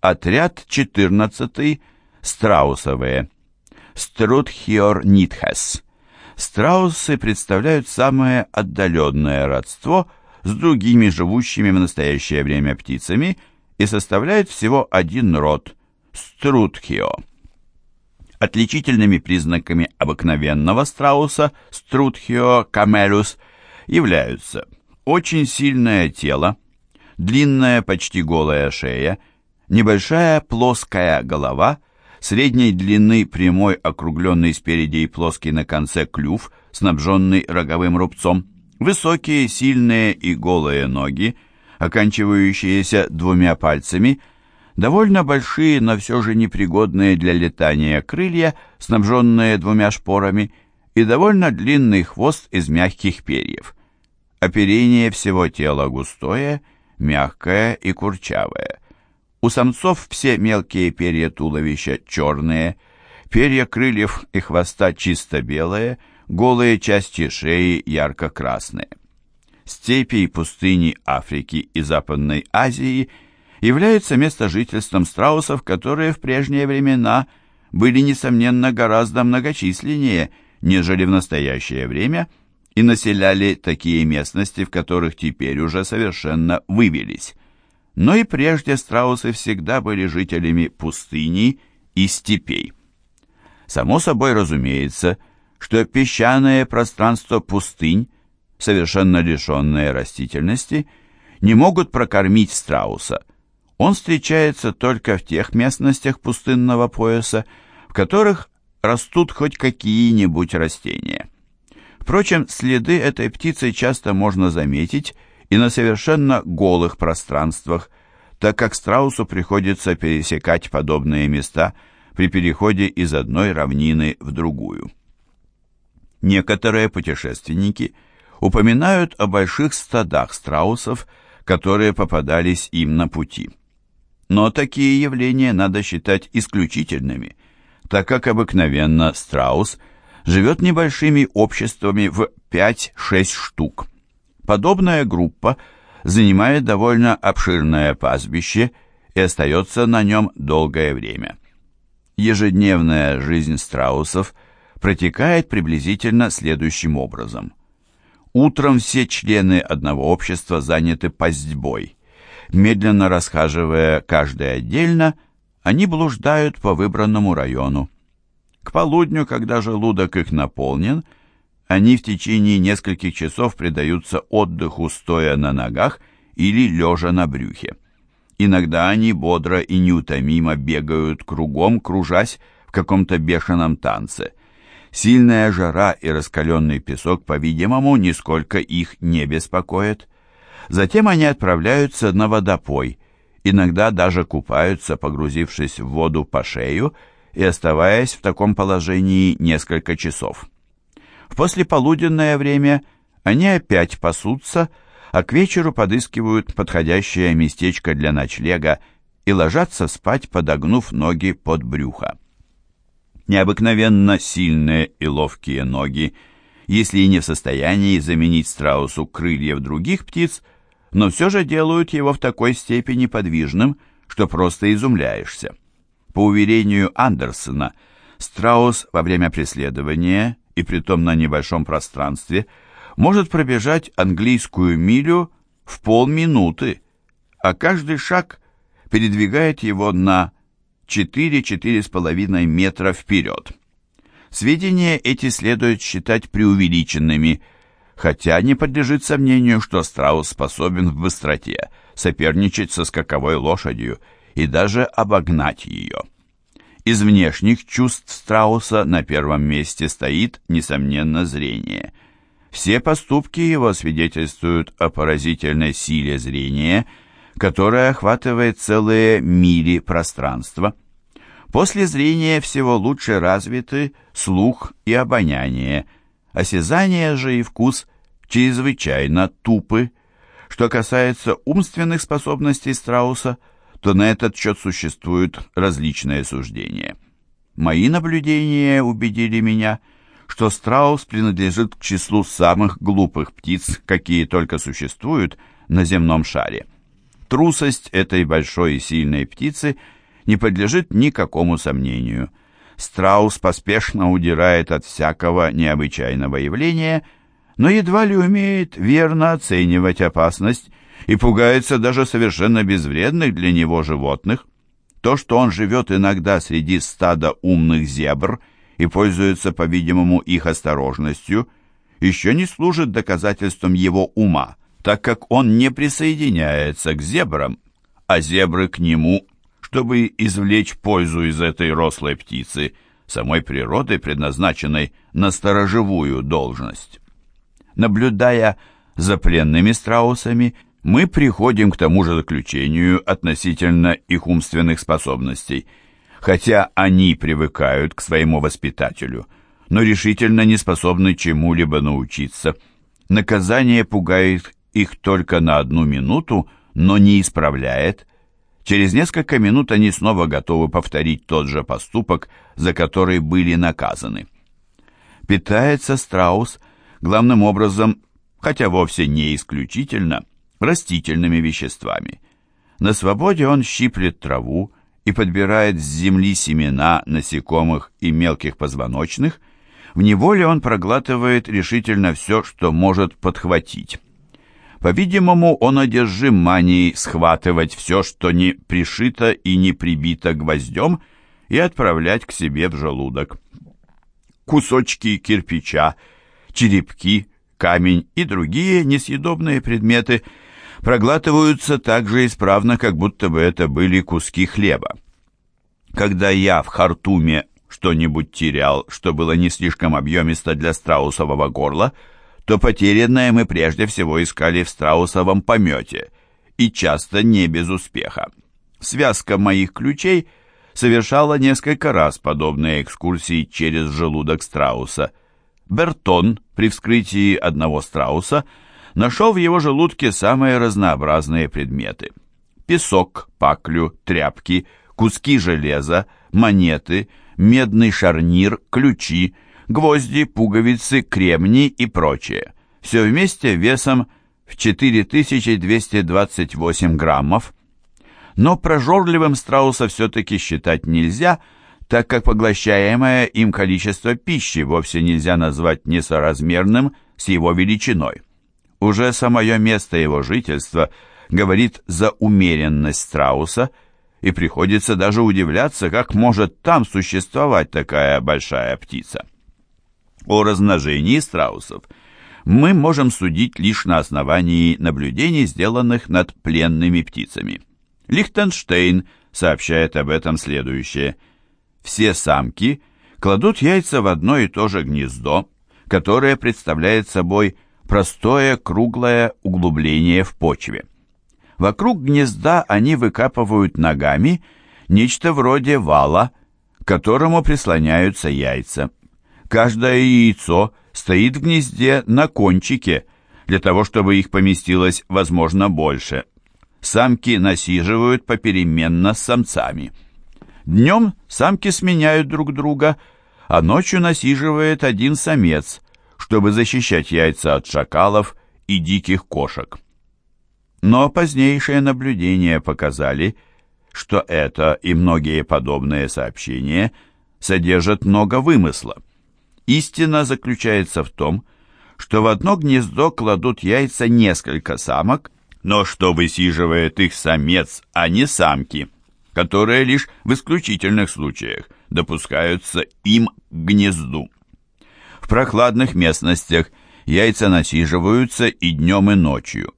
Отряд 14 страусовые. Струтхиор нитхес. Страусы представляют самое отдаленное родство с другими живущими в настоящее время птицами и составляют всего один род – Струтхио. Отличительными признаками обыкновенного страуса Струтхио камелюс являются очень сильное тело, длинная почти голая шея, небольшая плоская голова, средней длины прямой округленный спереди и плоский на конце клюв, снабженный роговым рубцом, высокие, сильные и голые ноги, оканчивающиеся двумя пальцами – довольно большие, но все же непригодные для летания крылья, снабженные двумя шпорами, и довольно длинный хвост из мягких перьев. Оперение всего тела густое, мягкое и курчавое. У самцов все мелкие перья туловища черные, перья крыльев и хвоста чисто белые, голые части шеи ярко-красные. Степи и пустыни Африки и Западной Азии – является местожительством страусов, которые в прежние времена были, несомненно, гораздо многочисленнее, нежели в настоящее время, и населяли такие местности, в которых теперь уже совершенно вывелись. Но и прежде страусы всегда были жителями пустыни и степей. Само собой разумеется, что песчаное пространство пустынь, совершенно лишенные растительности, не могут прокормить страуса, он встречается только в тех местностях пустынного пояса, в которых растут хоть какие-нибудь растения. Впрочем, следы этой птицы часто можно заметить и на совершенно голых пространствах, так как страусу приходится пересекать подобные места при переходе из одной равнины в другую. Некоторые путешественники упоминают о больших стадах страусов, которые попадались им на пути. Но такие явления надо считать исключительными, так как обыкновенно страус живет небольшими обществами в 5-6 штук. Подобная группа занимает довольно обширное пастбище и остается на нем долгое время. Ежедневная жизнь страусов протекает приблизительно следующим образом. Утром все члены одного общества заняты пастьбой – Медленно расхаживая каждый отдельно, они блуждают по выбранному району. К полудню, когда желудок их наполнен, они в течение нескольких часов предаются отдыху стоя на ногах или лежа на брюхе. Иногда они бодро и неутомимо бегают кругом, кружась в каком-то бешеном танце. Сильная жара и раскаленный песок, по-видимому, нисколько их не беспокоит. Затем они отправляются на водопой, иногда даже купаются, погрузившись в воду по шею и оставаясь в таком положении несколько часов. В послеполуденное время они опять пасутся, а к вечеру подыскивают подходящее местечко для ночлега и ложатся спать, подогнув ноги под брюхо. Необыкновенно сильные и ловкие ноги, если и не в состоянии заменить страусу крыльев других птиц, но все же делают его в такой степени подвижным, что просто изумляешься. По уверению Андерсона, страус во время преследования, и притом на небольшом пространстве, может пробежать английскую милю в полминуты, а каждый шаг передвигает его на 4-4,5 метра вперед. Сведения эти следует считать преувеличенными – хотя не подлежит сомнению, что страус способен в быстроте соперничать со скаковой лошадью и даже обогнать ее. Из внешних чувств страуса на первом месте стоит, несомненно, зрение. Все поступки его свидетельствуют о поразительной силе зрения, которая охватывает целые мили пространства. После зрения всего лучше развиты слух и обоняние – Осязание же и вкус чрезвычайно тупы. Что касается умственных способностей страуса, то на этот счет существуют различные суждения. Мои наблюдения убедили меня, что страус принадлежит к числу самых глупых птиц, какие только существуют на земном шаре. Трусость этой большой и сильной птицы не подлежит никакому сомнению. Страус поспешно удирает от всякого необычайного явления, но едва ли умеет верно оценивать опасность и пугается даже совершенно безвредных для него животных. То, что он живет иногда среди стада умных зебр и пользуется, по-видимому, их осторожностью, еще не служит доказательством его ума так как он не присоединяется к зебрам, а зебры к нему, чтобы извлечь пользу из этой рослой птицы, самой природой, предназначенной на сторожевую должность. Наблюдая за пленными страусами, мы приходим к тому же заключению относительно их умственных способностей, хотя они привыкают к своему воспитателю, но решительно не способны чему-либо научиться. Наказание пугает их только на одну минуту, но не исправляет. Через несколько минут они снова готовы повторить тот же поступок, за который были наказаны. Питается страус главным образом, хотя вовсе не исключительно, растительными веществами. На свободе он щиплет траву и подбирает с земли семена насекомых и мелких позвоночных, в неволе он проглатывает решительно все, что может подхватить. По-видимому, он одержим манией схватывать все, что не пришито и не прибито гвоздем, и отправлять к себе в желудок. Кусочки кирпича, черепки, камень и другие несъедобные предметы проглатываются так же исправно, как будто бы это были куски хлеба. Когда я в Хартуме что-нибудь терял, что было не слишком объемисто для страусового горла, то потерянное мы прежде всего искали в страусовом помете, и часто не без успеха. Связка моих ключей совершала несколько раз подобные экскурсии через желудок страуса. Бертон при вскрытии одного страуса нашел в его желудке самые разнообразные предметы. Песок, паклю, тряпки, куски железа, монеты, медный шарнир, ключи – гвозди, пуговицы, кремни и прочее. Все вместе весом в 4228 граммов. Но прожорливым страуса все-таки считать нельзя, так как поглощаемое им количество пищи вовсе нельзя назвать несоразмерным с его величиной. Уже самое место его жительства говорит за умеренность страуса, и приходится даже удивляться, как может там существовать такая большая птица. О размножении страусов мы можем судить лишь на основании наблюдений, сделанных над пленными птицами. Лихтенштейн сообщает об этом следующее. Все самки кладут яйца в одно и то же гнездо, которое представляет собой простое круглое углубление в почве. Вокруг гнезда они выкапывают ногами нечто вроде вала, к которому прислоняются яйца. Каждое яйцо стоит в гнезде на кончике, для того, чтобы их поместилось, возможно, больше. Самки насиживают попеременно с самцами. Днем самки сменяют друг друга, а ночью насиживает один самец, чтобы защищать яйца от шакалов и диких кошек. Но позднейшие наблюдения показали, что это и многие подобные сообщения содержат много вымысла. Истина заключается в том, что в одно гнездо кладут яйца несколько самок, но что высиживает их самец, а не самки, которые лишь в исключительных случаях допускаются им к гнезду. Прохладных местностях яйца насиживаются и днем, и ночью.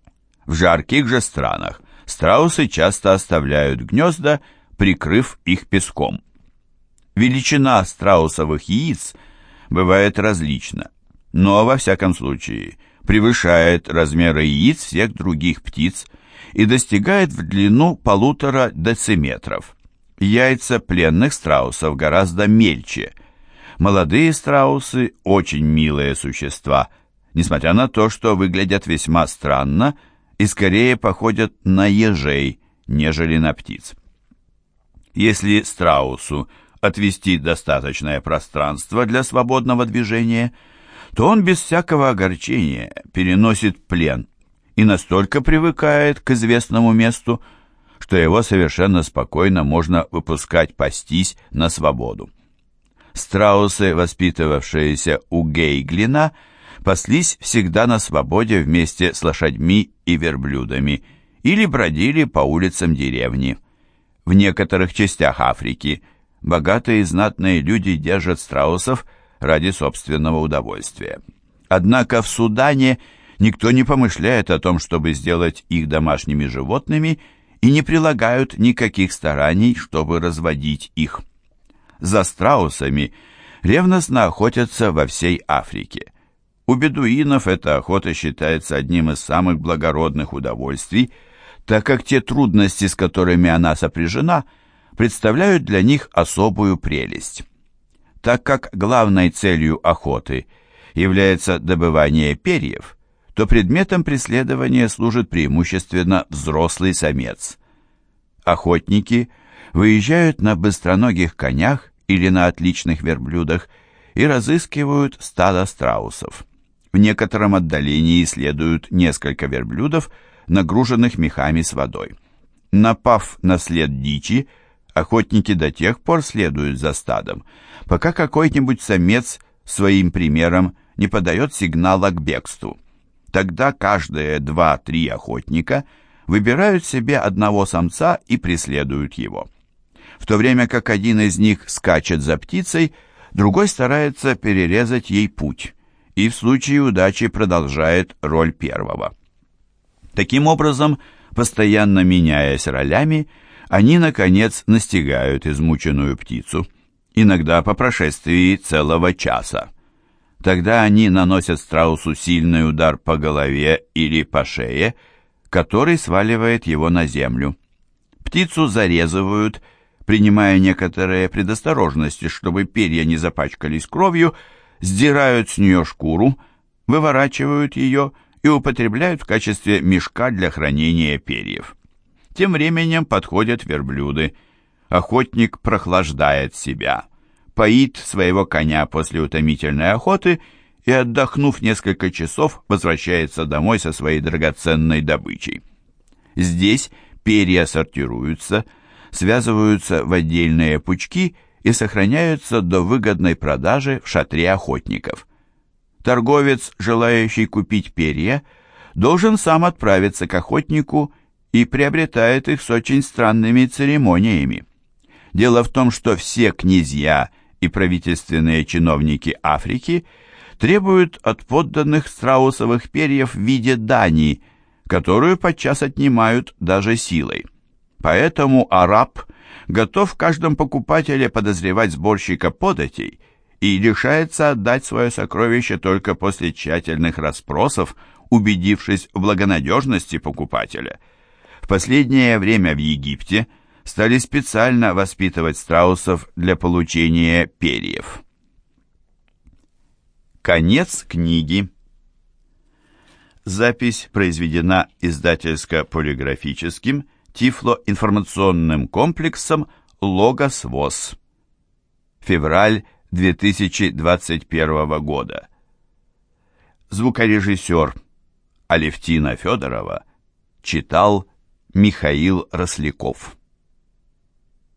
В жарких же странах страусы часто оставляют гнезда, прикрыв их песком. Величина страусовых яиц – бывает различно, но, во всяком случае, превышает размеры яиц всех других птиц и достигает в длину полутора дециметров. Яйца пленных страусов гораздо мельче. Молодые страусы – очень милые существа, несмотря на то, что выглядят весьма странно и скорее походят на ежей, нежели на птиц. Если страусу – отвести достаточное пространство для свободного движения, то он без всякого огорчения переносит плен и настолько привыкает к известному месту, что его совершенно спокойно можно выпускать пастись на свободу. Страусы, воспитывавшиеся у Гейглина, паслись всегда на свободе вместе с лошадьми и верблюдами или бродили по улицам деревни. В некоторых частях Африки богатые и знатные люди держат страусов ради собственного удовольствия. Однако в Судане никто не помышляет о том, чтобы сделать их домашними животными и не прилагают никаких стараний, чтобы разводить их. За страусами ревностно охотятся во всей Африке. У бедуинов эта охота считается одним из самых благородных удовольствий, так как те трудности, с которыми она сопряжена, представляют для них особую прелесть. Так как главной целью охоты является добывание перьев, то предметом преследования служит преимущественно взрослый самец. Охотники выезжают на быстроногих конях или на отличных верблюдах и разыскивают стадо страусов. В некотором отдалении следуют несколько верблюдов, нагруженных мехами с водой. Напав на след дичи, охотники до тех пор следуют за стадом, пока какой-нибудь самец своим примером не подает сигнала к бегству. Тогда каждые два-три охотника выбирают себе одного самца и преследуют его. В то время как один из них скачет за птицей, другой старается перерезать ей путь и в случае удачи продолжает роль первого. Таким образом, постоянно меняясь ролями, они, наконец, настигают измученную птицу, иногда по прошествии целого часа. Тогда они наносят страусу сильный удар по голове или по шее, который сваливает его на землю. Птицу зарезывают, принимая некоторые предосторожности, чтобы перья не запачкались кровью, сдирают с нее шкуру, выворачивают ее и употребляют в качестве мешка для хранения перьев. Тем временем подходят верблюды. Охотник прохлаждает себя, поит своего коня после утомительной охоты и, отдохнув несколько часов, возвращается домой со своей драгоценной добычей. Здесь перья сортируются, связываются в отдельные пучки и сохраняются до выгодной продажи в шатре охотников. Торговец, желающий купить перья, должен сам отправиться к охотнику и приобретает их с очень странными церемониями. Дело в том, что все князья и правительственные чиновники Африки требуют от подданных страусовых перьев в виде дани, которую подчас отнимают даже силой. Поэтому араб готов в каждом покупателе подозревать сборщика податей – и решается отдать свое сокровище только после тщательных расспросов, убедившись в благонадежности покупателя. В последнее время в Египте стали специально воспитывать страусов для получения перьев. Конец книги. Запись произведена издательско-полиграфическим тифлоинформационным комплексом «Логос ВОЗ». Февраль 2021 года. Звукорежиссер Алевтина Федорова читал Михаил Росляков.